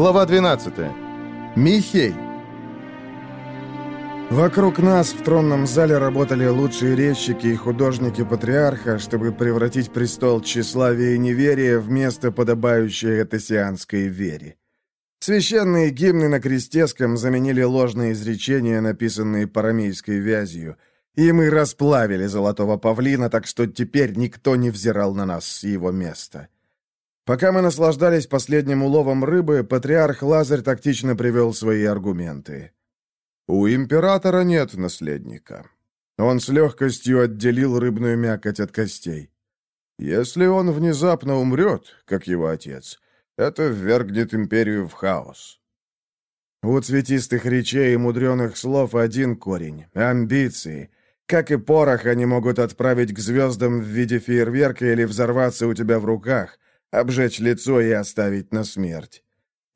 Глава 12. Михей. Вокруг нас в тронном зале работали лучшие резчики и художники патриарха, чтобы превратить престол тщеславия и неверия в место, подобающее этосианской вере. Священные гимны на крестеском заменили ложные изречения, написанные парамейской вязью, и мы расплавили золотого павлина, так что теперь никто не взирал на нас с его места. Пока мы наслаждались последним уловом рыбы, патриарх Лазарь тактично привел свои аргументы. У императора нет наследника. Он с легкостью отделил рыбную мякоть от костей. Если он внезапно умрет, как его отец, это ввергнет империю в хаос. У цветистых речей и мудреных слов один корень — амбиции. Как и порох, они могут отправить к звездам в виде фейерверка или взорваться у тебя в руках, обжечь лицо и оставить на смерть.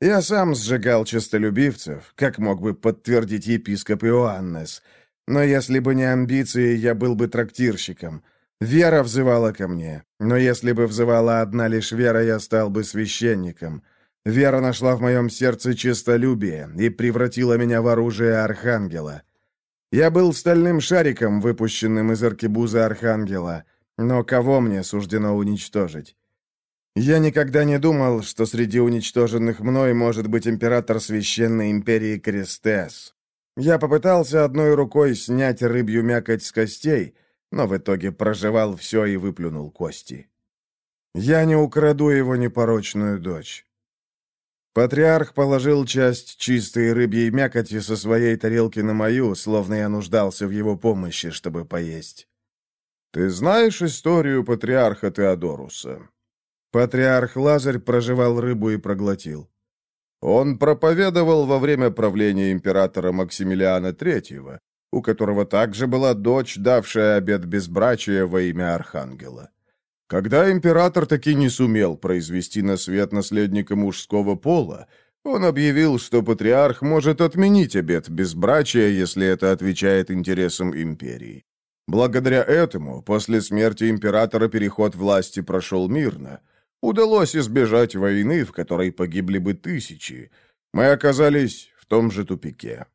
Я сам сжигал честолюбивцев, как мог бы подтвердить епископ Иоаннес. Но если бы не амбиции, я был бы трактирщиком — Вера взывала ко мне, но если бы взывала одна лишь вера, я стал бы священником. Вера нашла в моем сердце честолюбие и превратила меня в оружие архангела. Я был стальным шариком, выпущенным из аркебуза архангела, но кого мне суждено уничтожить? Я никогда не думал, что среди уничтоженных мной может быть император священной империи Крестес. Я попытался одной рукой снять рыбью мякоть с костей — но в итоге проживал все и выплюнул кости. «Я не украду его непорочную дочь». Патриарх положил часть чистой рыбьей мякоти со своей тарелки на мою, словно я нуждался в его помощи, чтобы поесть. «Ты знаешь историю патриарха Теодоруса?» Патриарх Лазарь проживал рыбу и проглотил. Он проповедовал во время правления императора Максимилиана III, у которого также была дочь, давшая обет безбрачия во имя Архангела. Когда император таки не сумел произвести на свет наследника мужского пола, он объявил, что патриарх может отменить обет безбрачия, если это отвечает интересам империи. Благодаря этому, после смерти императора переход власти прошел мирно. Удалось избежать войны, в которой погибли бы тысячи. Мы оказались в том же тупике.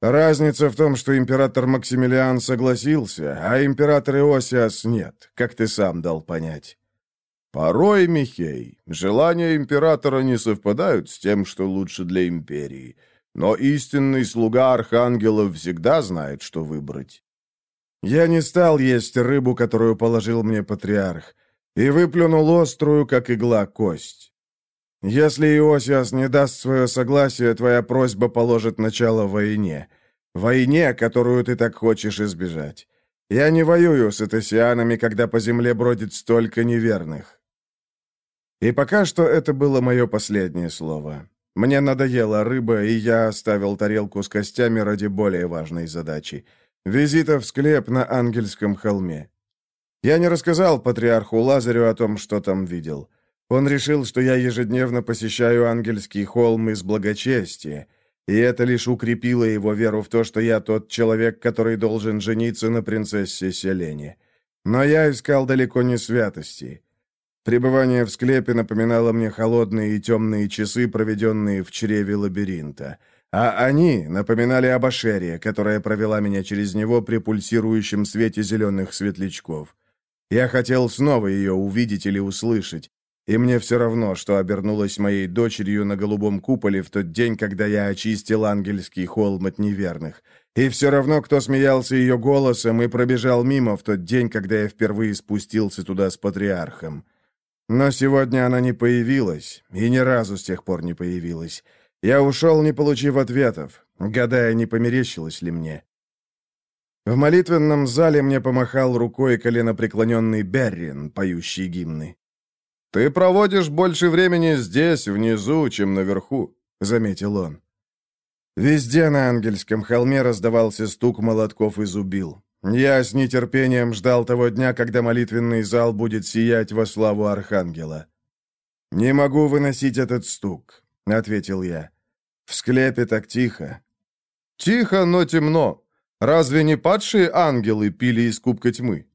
Разница в том, что император Максимилиан согласился, а император Иосиас нет, как ты сам дал понять. Порой, Михей, желания императора не совпадают с тем, что лучше для империи, но истинный слуга архангелов всегда знает, что выбрать. Я не стал есть рыбу, которую положил мне патриарх, и выплюнул острую, как игла, кость. Если Иосиас не даст свое согласие, твоя просьба положит начало войне. Войне, которую ты так хочешь избежать. Я не воюю с этосианами, когда по земле бродит столько неверных. И пока что это было мое последнее слово. Мне надоела рыба, и я оставил тарелку с костями ради более важной задачи — визита в склеп на Ангельском холме. Я не рассказал патриарху Лазарю о том, что там видел. Он решил, что я ежедневно посещаю ангельский холм из благочестия, и это лишь укрепило его веру в то, что я тот человек, который должен жениться на принцессе Селене. Но я искал далеко не святости. Пребывание в склепе напоминало мне холодные и темные часы, проведенные в чреве лабиринта. А они напоминали об Ашере, которая провела меня через него при пульсирующем свете зеленых светлячков. Я хотел снова ее увидеть или услышать, и мне все равно, что обернулась моей дочерью на голубом куполе в тот день, когда я очистил ангельский холм от неверных. И все равно, кто смеялся ее голосом и пробежал мимо в тот день, когда я впервые спустился туда с патриархом. Но сегодня она не появилась, и ни разу с тех пор не появилась. Я ушел, не получив ответов, гадая, не померещилось ли мне. В молитвенном зале мне помахал рукой коленопреклоненный Беррин, поющий гимны. «Ты проводишь больше времени здесь, внизу, чем наверху», — заметил он. Везде на Ангельском холме раздавался стук молотков и зубил. Я с нетерпением ждал того дня, когда молитвенный зал будет сиять во славу Архангела. «Не могу выносить этот стук», — ответил я. «В склепе так тихо». «Тихо, но темно. Разве не падшие ангелы пили из кубка тьмы?»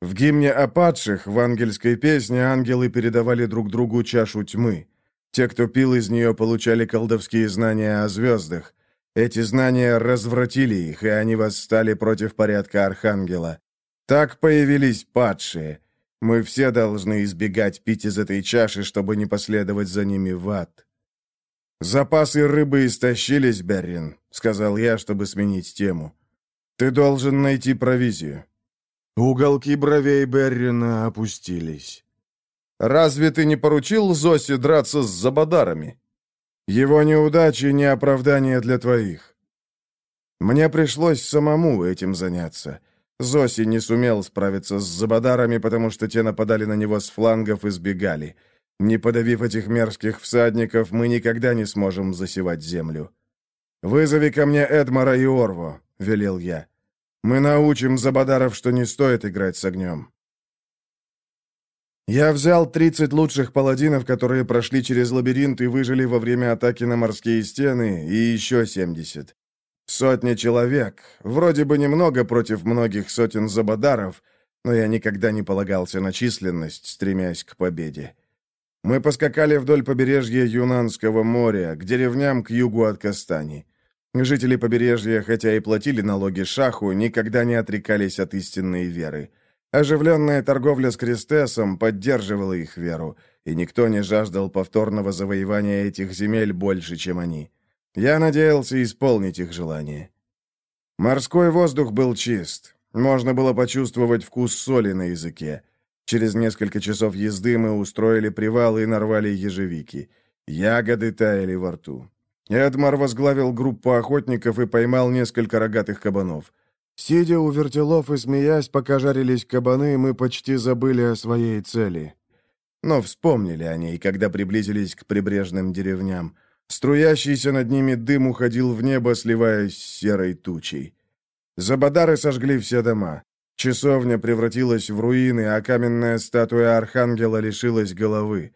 В гимне о падших в ангельской песне ангелы передавали друг другу чашу тьмы. Те, кто пил из нее, получали колдовские знания о звездах. Эти знания развратили их, и они восстали против порядка Архангела. Так появились падшие. Мы все должны избегать пить из этой чаши, чтобы не последовать за ними в ад. «Запасы рыбы истощились, Беррин», — сказал я, чтобы сменить тему. «Ты должен найти провизию». Уголки бровей Беррина опустились. «Разве ты не поручил Зосе драться с забадарами?» «Его неудачи не оправдание для твоих». Мне пришлось самому этим заняться. Зоси не сумел справиться с забадарами, потому что те нападали на него с флангов и сбегали. Не подавив этих мерзких всадников, мы никогда не сможем засевать землю. «Вызови ко мне Эдмара и Орво», — велел я. «Мы научим Забадаров, что не стоит играть с огнем». Я взял 30 лучших паладинов, которые прошли через лабиринт и выжили во время атаки на морские стены, и еще 70. Сотня человек. Вроде бы немного против многих сотен Забадаров, но я никогда не полагался на численность, стремясь к победе. Мы поскакали вдоль побережья Юнанского моря, к деревням к югу от Кастани. Жители побережья, хотя и платили налоги шаху, никогда не отрекались от истинной веры. Оживленная торговля с Кристесом поддерживала их веру, и никто не жаждал повторного завоевания этих земель больше, чем они. Я надеялся исполнить их желание. Морской воздух был чист. Можно было почувствовать вкус соли на языке. Через несколько часов езды мы устроили привал и нарвали ежевики. Ягоды таяли во рту. Эдмар возглавил группу охотников и поймал несколько рогатых кабанов. Сидя у вертелов и смеясь, пока жарились кабаны, мы почти забыли о своей цели. Но вспомнили о ней, когда приблизились к прибрежным деревням. Струящийся над ними дым уходил в небо, сливаясь с серой тучей. Забадары сожгли все дома. Часовня превратилась в руины, а каменная статуя архангела лишилась головы.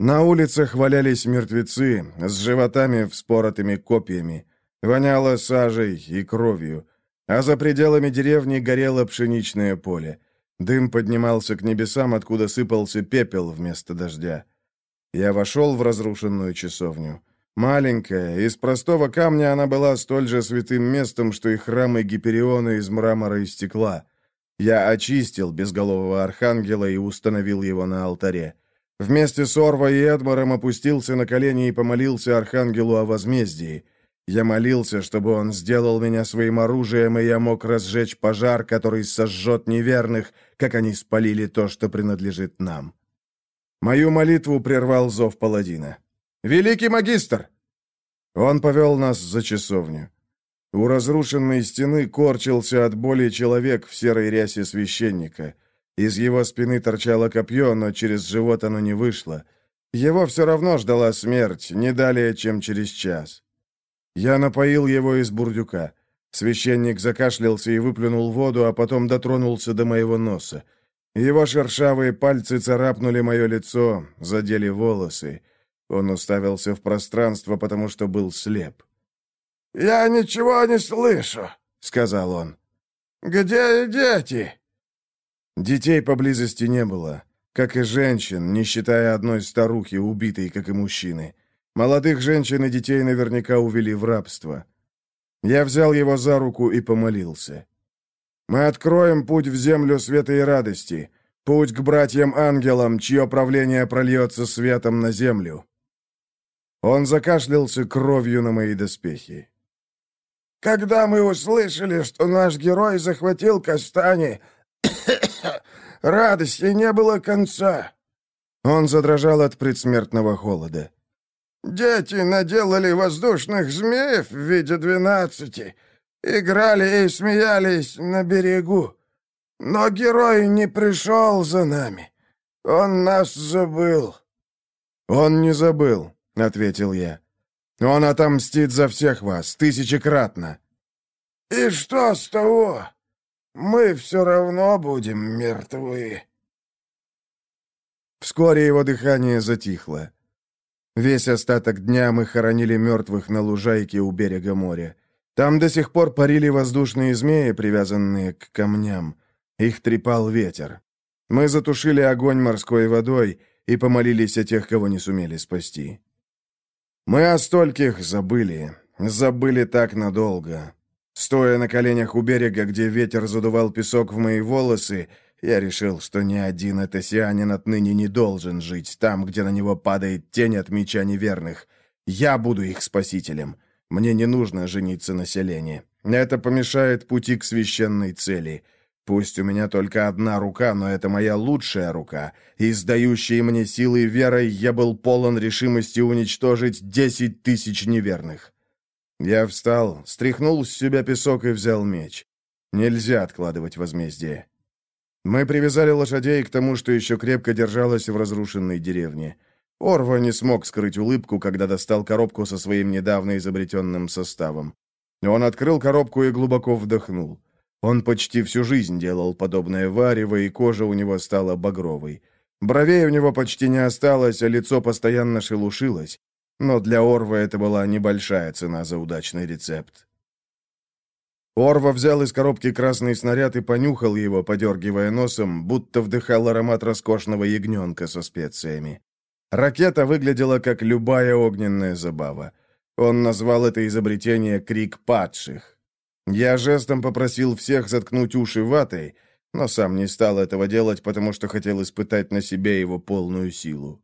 На улицах валялись мертвецы с животами вспоротыми копьями. Воняло сажей и кровью. А за пределами деревни горело пшеничное поле. Дым поднимался к небесам, откуда сыпался пепел вместо дождя. Я вошел в разрушенную часовню. Маленькая, из простого камня она была столь же святым местом, что и храмы Гипериона из мрамора и стекла. Я очистил безголового архангела и установил его на алтаре. Вместе с Орво и Эдмаром опустился на колени и помолился архангелу о возмездии. Я молился, чтобы он сделал меня своим оружием, и я мог разжечь пожар, который сожжет неверных, как они спалили то, что принадлежит нам. Мою молитву прервал зов паладина. «Великий магистр!» Он повел нас за часовню. У разрушенной стены корчился от боли человек в серой рясе священника. Из его спины торчало копье, но через живот оно не вышло. Его все равно ждала смерть, не далее, чем через час. Я напоил его из бурдюка. Священник закашлялся и выплюнул воду, а потом дотронулся до моего носа. Его шершавые пальцы царапнули мое лицо, задели волосы. Он уставился в пространство, потому что был слеп. «Я ничего не слышу», — сказал он. «Где дети?» Детей поблизости не было, как и женщин, не считая одной старухи, убитой, как и мужчины. Молодых женщин и детей наверняка увели в рабство. Я взял его за руку и помолился. «Мы откроем путь в землю света и радости, путь к братьям-ангелам, чье правление прольется светом на землю». Он закашлялся кровью на мои доспехи. Когда мы услышали, что наш герой захватил Кастани, радости не было конца. Он задрожал от предсмертного холода. Дети наделали воздушных змеев в виде двенадцати, играли и смеялись на берегу. Но герой не пришел за нами. Он нас забыл. Он не забыл, — ответил я. Он отомстит за всех вас, тысячекратно. И что с того? Мы все равно будем мертвы. Вскоре его дыхание затихло. Весь остаток дня мы хоронили мертвых на лужайке у берега моря. Там до сих пор парили воздушные змеи, привязанные к камням. Их трепал ветер. Мы затушили огонь морской водой и помолились о тех, кого не сумели спасти. Мы о стольких забыли, забыли так надолго. Стоя на коленях у берега, где ветер задувал песок в мои волосы, я решил, что ни один этосианин отныне не должен жить там, где на него падает тень от меча неверных. Я буду их спасителем. Мне не нужно жениться на селении. Это помешает пути к священной цели. Пусть у меня только одна рука, но это моя лучшая рука, и сдающей мне силой верой я был полон решимости уничтожить десять тысяч неверных. Я встал, стряхнул с себя песок и взял меч. Нельзя откладывать возмездие. Мы привязали лошадей к тому, что еще крепко держалось в разрушенной деревне. Орва не смог скрыть улыбку, когда достал коробку со своим недавно изобретенным составом. Он открыл коробку и глубоко вдохнул. Он почти всю жизнь делал подобное варево, и кожа у него стала багровой. Бровей у него почти не осталось, а лицо постоянно шелушилось. Но для Орва это была небольшая цена за удачный рецепт. Орва взял из коробки красный снаряд и понюхал его, подергивая носом, будто вдыхал аромат роскошного ягненка со специями. Ракета выглядела как любая огненная забава. Он назвал это изобретение «крик падших». Я жестом попросил всех заткнуть уши ватой, но сам не стал этого делать, потому что хотел испытать на себе его полную силу.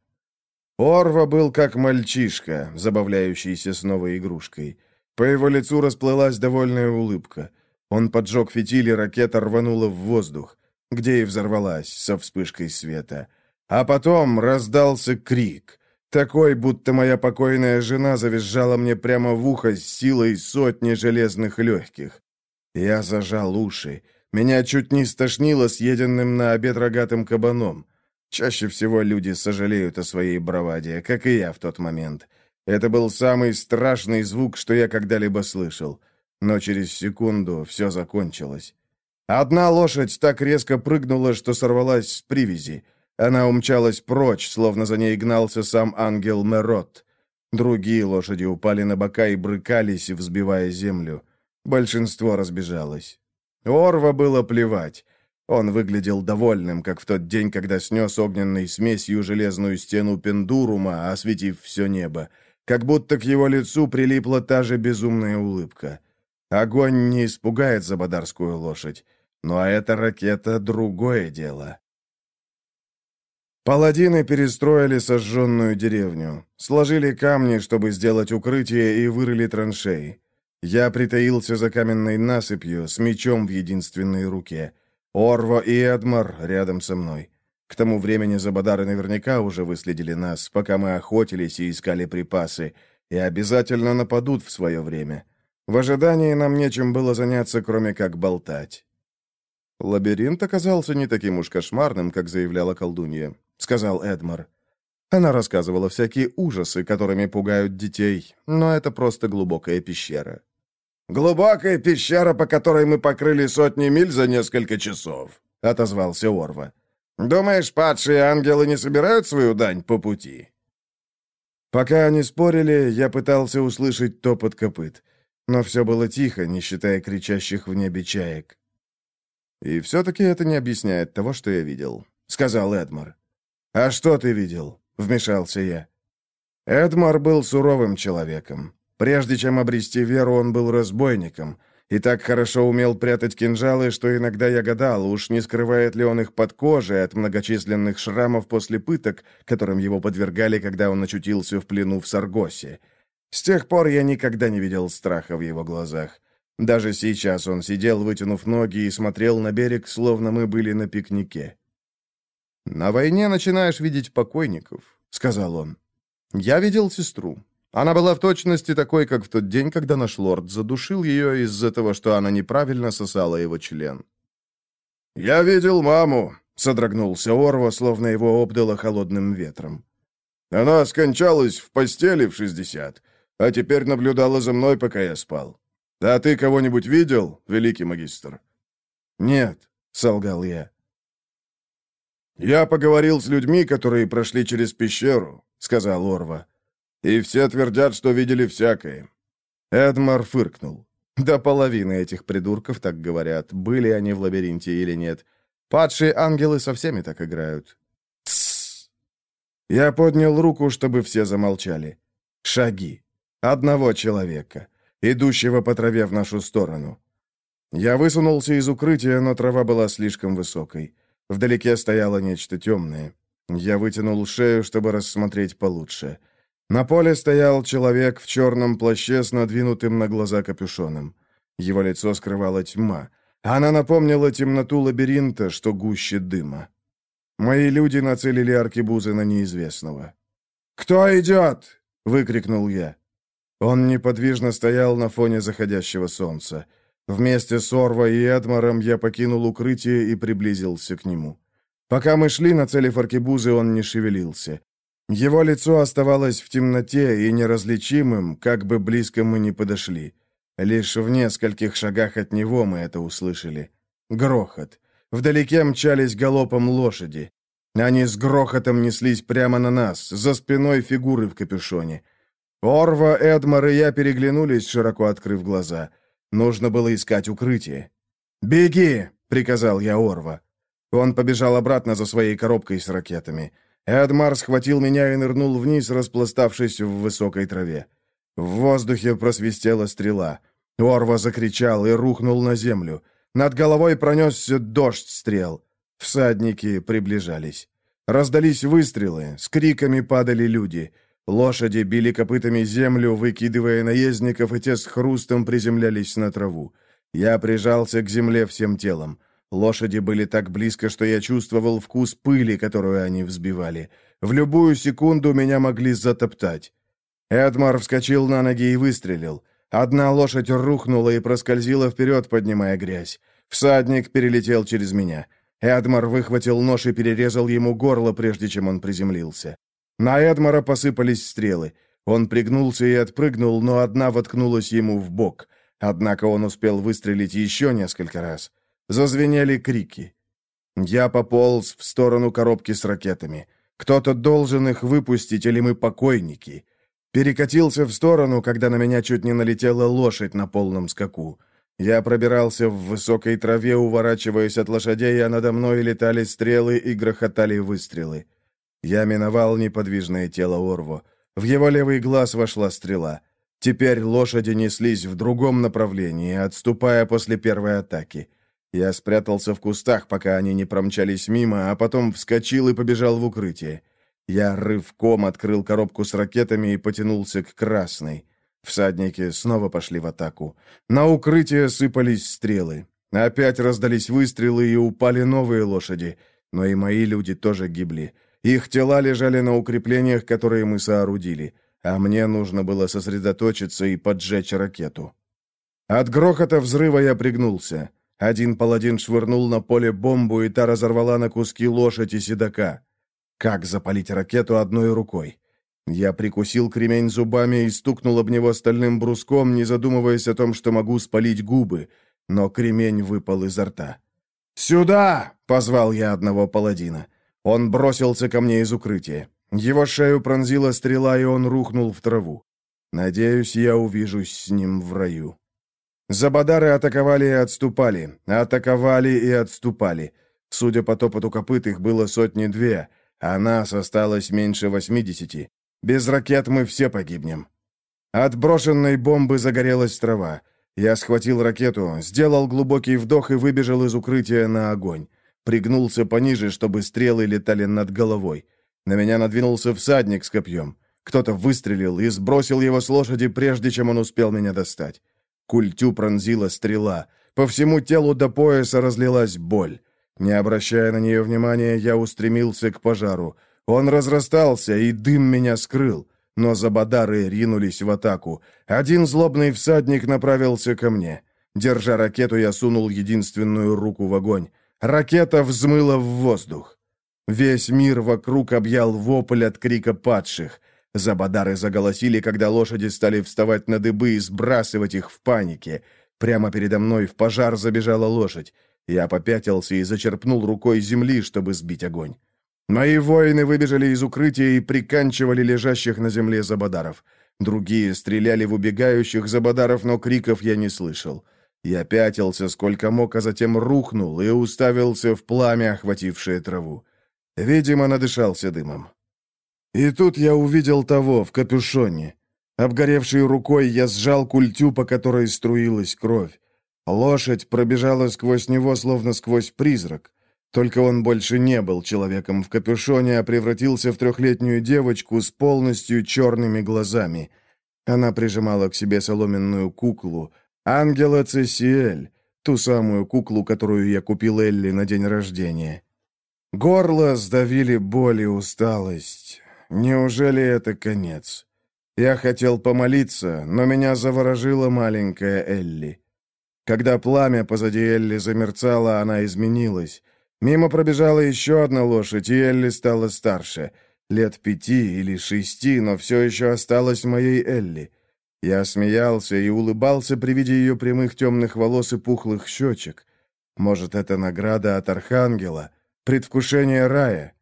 Орва был как мальчишка, забавляющийся с новой игрушкой. По его лицу расплылась довольная улыбка. Он поджег фитиль, и ракета рванула в воздух, где и взорвалась со вспышкой света. А потом раздался крик. Такой, будто моя покойная жена завизжала мне прямо в ухо с силой сотни железных легких. Я зажал уши. Меня чуть не стошнило съеденным на обед рогатым кабаном. Чаще всего люди сожалеют о своей браваде, как и я в тот момент. Это был самый страшный звук, что я когда-либо слышал. Но через секунду все закончилось. Одна лошадь так резко прыгнула, что сорвалась с привязи. Она умчалась прочь, словно за ней гнался сам ангел Мерот. Другие лошади упали на бока и брыкались, взбивая землю. Большинство разбежалось. Орва было плевать. Он выглядел довольным, как в тот день, когда снес огненной смесью железную стену Пендурума, осветив все небо как будто к его лицу прилипла та же безумная улыбка. Огонь не испугает забадарскую лошадь, но эта ракета — другое дело. Паладины перестроили сожженную деревню, сложили камни, чтобы сделать укрытие, и вырыли траншеи. Я притаился за каменной насыпью с мечом в единственной руке. Орво и Эдмар рядом со мной. К тому времени Забадары наверняка уже выследили нас, пока мы охотились и искали припасы, и обязательно нападут в свое время. В ожидании нам нечем было заняться, кроме как болтать. «Лабиринт оказался не таким уж кошмарным, как заявляла колдунья», — сказал Эдмар. Она рассказывала всякие ужасы, которыми пугают детей, но это просто глубокая пещера. «Глубокая пещера, по которой мы покрыли сотни миль за несколько часов», — отозвался Орва. Думаешь, падшие ангелы не собирают свою дань по пути?» Пока они спорили, я пытался услышать топот копыт, но все было тихо, не считая кричащих в небе чаек. «И все-таки это не объясняет того, что я видел», — сказал Эдмар. «А что ты видел?» — вмешался я. Эдмар был суровым человеком. Прежде чем обрести веру, он был разбойником, и так хорошо умел прятать кинжалы, что иногда я гадал, уж не скрывает ли он их под кожей от многочисленных шрамов после пыток, которым его подвергали, когда он очутился в плену в Саргосе. С тех пор я никогда не видел страха в его глазах. Даже сейчас он сидел, вытянув ноги, и смотрел на берег, словно мы были на пикнике. «На войне начинаешь видеть покойников», — сказал он. «Я видел сестру. Она была в точности такой, как в тот день, когда наш лорд задушил ее из-за того, что она неправильно сосала его член. «Я видел маму», — содрогнулся Орва, словно его обдало холодным ветром. «Она скончалась в постели в шестьдесят, а теперь наблюдала за мной, пока я спал. А ты кого-нибудь видел, великий магистр?» «Нет», — солгал я. «Я поговорил с людьми, которые прошли через пещеру», — сказал Орва. И все твердят, что видели всякое». Эдмар фыркнул. До половины этих придурков так говорят, были они в лабиринте или нет. Падшие ангелы со всеми так играют. Тссс. Я поднял руку, чтобы все замолчали. Шаги. Одного человека, идущего по траве в нашу сторону. Я высунулся из укрытия, но трава была слишком высокой. Вдалеке стояло нечто темное. Я вытянул шею, чтобы рассмотреть получше. На поле стоял человек в черном плаще с надвинутым на глаза капюшоном. Его лицо скрывала тьма. Она напомнила темноту лабиринта, что гуще дыма. Мои люди нацелили аркебузы на неизвестного. «Кто идет?» — выкрикнул я. Он неподвижно стоял на фоне заходящего солнца. Вместе с Орво и Эдмаром я покинул укрытие и приблизился к нему. Пока мы шли, нацелив аркебузы, он не шевелился. Его лицо оставалось в темноте и неразличимым, как бы близко мы ни подошли. Лишь в нескольких шагах от него мы это услышали. Грохот. Вдалеке мчались галопом лошади. Они с грохотом неслись прямо на нас, за спиной фигуры в капюшоне. Орва, Эдмар и я переглянулись, широко открыв глаза. Нужно было искать укрытие. «Беги!» — приказал я Орва. Он побежал обратно за своей коробкой с ракетами. Эдмар схватил меня и нырнул вниз, распластавшись в высокой траве. В воздухе просвистела стрела. Орва закричал и рухнул на землю. Над головой пронесся дождь стрел. Всадники приближались. Раздались выстрелы, с криками падали люди. Лошади били копытами землю, выкидывая наездников, и те с хрустом приземлялись на траву. Я прижался к земле всем телом. Лошади были так близко, что я чувствовал вкус пыли, которую они взбивали. В любую секунду меня могли затоптать. Эдмар вскочил на ноги и выстрелил. Одна лошадь рухнула и проскользила вперед, поднимая грязь. Всадник перелетел через меня. Эдмар выхватил нож и перерезал ему горло, прежде чем он приземлился. На Эдмара посыпались стрелы. Он пригнулся и отпрыгнул, но одна воткнулась ему в бок. Однако он успел выстрелить еще несколько раз. Зазвенели крики. Я пополз в сторону коробки с ракетами. Кто-то должен их выпустить, или мы покойники. Перекатился в сторону, когда на меня чуть не налетела лошадь на полном скаку. Я пробирался в высокой траве, уворачиваясь от лошадей, а надо мной летали стрелы и грохотали выстрелы. Я миновал неподвижное тело Орво. В его левый глаз вошла стрела. Теперь лошади неслись в другом направлении, отступая после первой атаки. Я спрятался в кустах, пока они не промчались мимо, а потом вскочил и побежал в укрытие. Я рывком открыл коробку с ракетами и потянулся к красной. Всадники снова пошли в атаку. На укрытие сыпались стрелы. Опять раздались выстрелы и упали новые лошади. Но и мои люди тоже гибли. Их тела лежали на укреплениях, которые мы соорудили. А мне нужно было сосредоточиться и поджечь ракету. От грохота взрыва я пригнулся. Один паладин швырнул на поле бомбу, и та разорвала на куски лошадь и седока. Как запалить ракету одной рукой? Я прикусил кремень зубами и стукнул об него стальным бруском, не задумываясь о том, что могу спалить губы, но кремень выпал изо рта. «Сюда!» — позвал я одного паладина. Он бросился ко мне из укрытия. Его шею пронзила стрела, и он рухнул в траву. Надеюсь, я увижусь с ним в раю. Забадары атаковали и отступали, атаковали и отступали. Судя по топоту копыт, их было сотни-две, а нас осталось меньше восьмидесяти. Без ракет мы все погибнем. От брошенной бомбы загорелась трава. Я схватил ракету, сделал глубокий вдох и выбежал из укрытия на огонь. Пригнулся пониже, чтобы стрелы летали над головой. На меня надвинулся всадник с копьем. Кто-то выстрелил и сбросил его с лошади, прежде чем он успел меня достать. Культю пронзила стрела. По всему телу до пояса разлилась боль. Не обращая на нее внимания, я устремился к пожару. Он разрастался, и дым меня скрыл. Но забадары ринулись в атаку. Один злобный всадник направился ко мне. Держа ракету, я сунул единственную руку в огонь. Ракета взмыла в воздух. Весь мир вокруг объял вопль от крика падших. Забадары заголосили, когда лошади стали вставать на дыбы и сбрасывать их в панике. Прямо передо мной в пожар забежала лошадь. Я попятился и зачерпнул рукой земли, чтобы сбить огонь. Мои воины выбежали из укрытия и приканчивали лежащих на земле забадаров. Другие стреляли в убегающих забадаров, но криков я не слышал. Я пятился сколько мог, а затем рухнул и уставился в пламя, охватившее траву. Видимо, надышался дымом. И тут я увидел того в капюшоне. Обгоревшей рукой я сжал культю, по которой струилась кровь. Лошадь пробежала сквозь него, словно сквозь призрак. Только он больше не был человеком в капюшоне, а превратился в трехлетнюю девочку с полностью черными глазами. Она прижимала к себе соломенную куклу, ангела Цесиэль, ту самую куклу, которую я купил Элли на день рождения. Горло сдавили боль и усталость. Неужели это конец? Я хотел помолиться, но меня заворожила маленькая Элли. Когда пламя позади Элли замерцало, она изменилась. Мимо пробежала еще одна лошадь, и Элли стала старше. Лет пяти или шести, но все еще осталась моей Элли. Я смеялся и улыбался при виде ее прямых темных волос и пухлых щечек. Может, это награда от Архангела, предвкушение рая.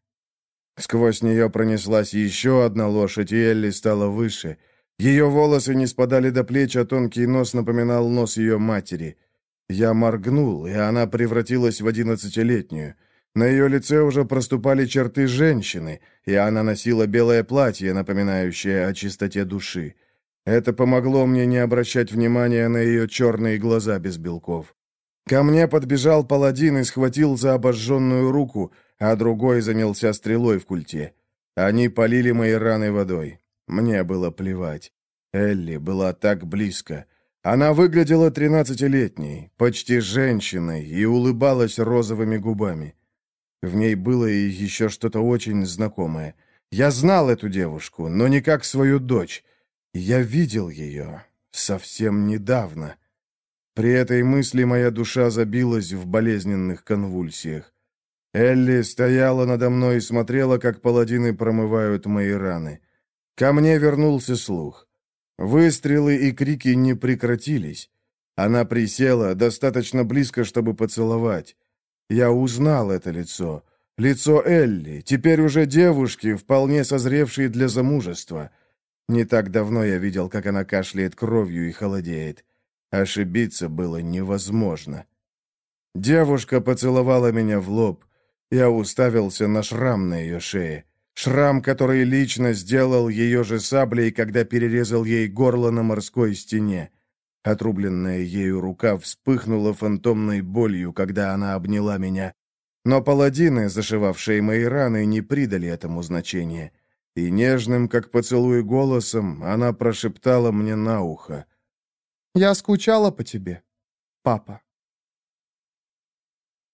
Сквозь нее пронеслась еще одна лошадь, и Элли стала выше. Ее волосы не спадали до плеч, а тонкий нос напоминал нос ее матери. Я моргнул, и она превратилась в одиннадцатилетнюю. На ее лице уже проступали черты женщины, и она носила белое платье, напоминающее о чистоте души. Это помогло мне не обращать внимания на ее черные глаза без белков. Ко мне подбежал паладин и схватил за обожженную руку, а другой занялся стрелой в культе. Они полили мои раны водой. Мне было плевать. Элли была так близко. Она выглядела тринадцатилетней, почти женщиной, и улыбалась розовыми губами. В ней было и еще что-то очень знакомое. Я знал эту девушку, но не как свою дочь. Я видел ее совсем недавно. При этой мысли моя душа забилась в болезненных конвульсиях. Элли стояла надо мной и смотрела, как паладины промывают мои раны. Ко мне вернулся слух. Выстрелы и крики не прекратились. Она присела достаточно близко, чтобы поцеловать. Я узнал это лицо. Лицо Элли, теперь уже девушки, вполне созревшей для замужества. Не так давно я видел, как она кашляет кровью и холодеет. Ошибиться было невозможно. Девушка поцеловала меня в лоб. Я уставился на шрам на ее шее. Шрам, который лично сделал ее же саблей, когда перерезал ей горло на морской стене. Отрубленная ею рука вспыхнула фантомной болью, когда она обняла меня. Но паладины, зашивавшие мои раны, не придали этому значения. И нежным, как поцелуй голосом, она прошептала мне на ухо. «Я скучала по тебе, папа».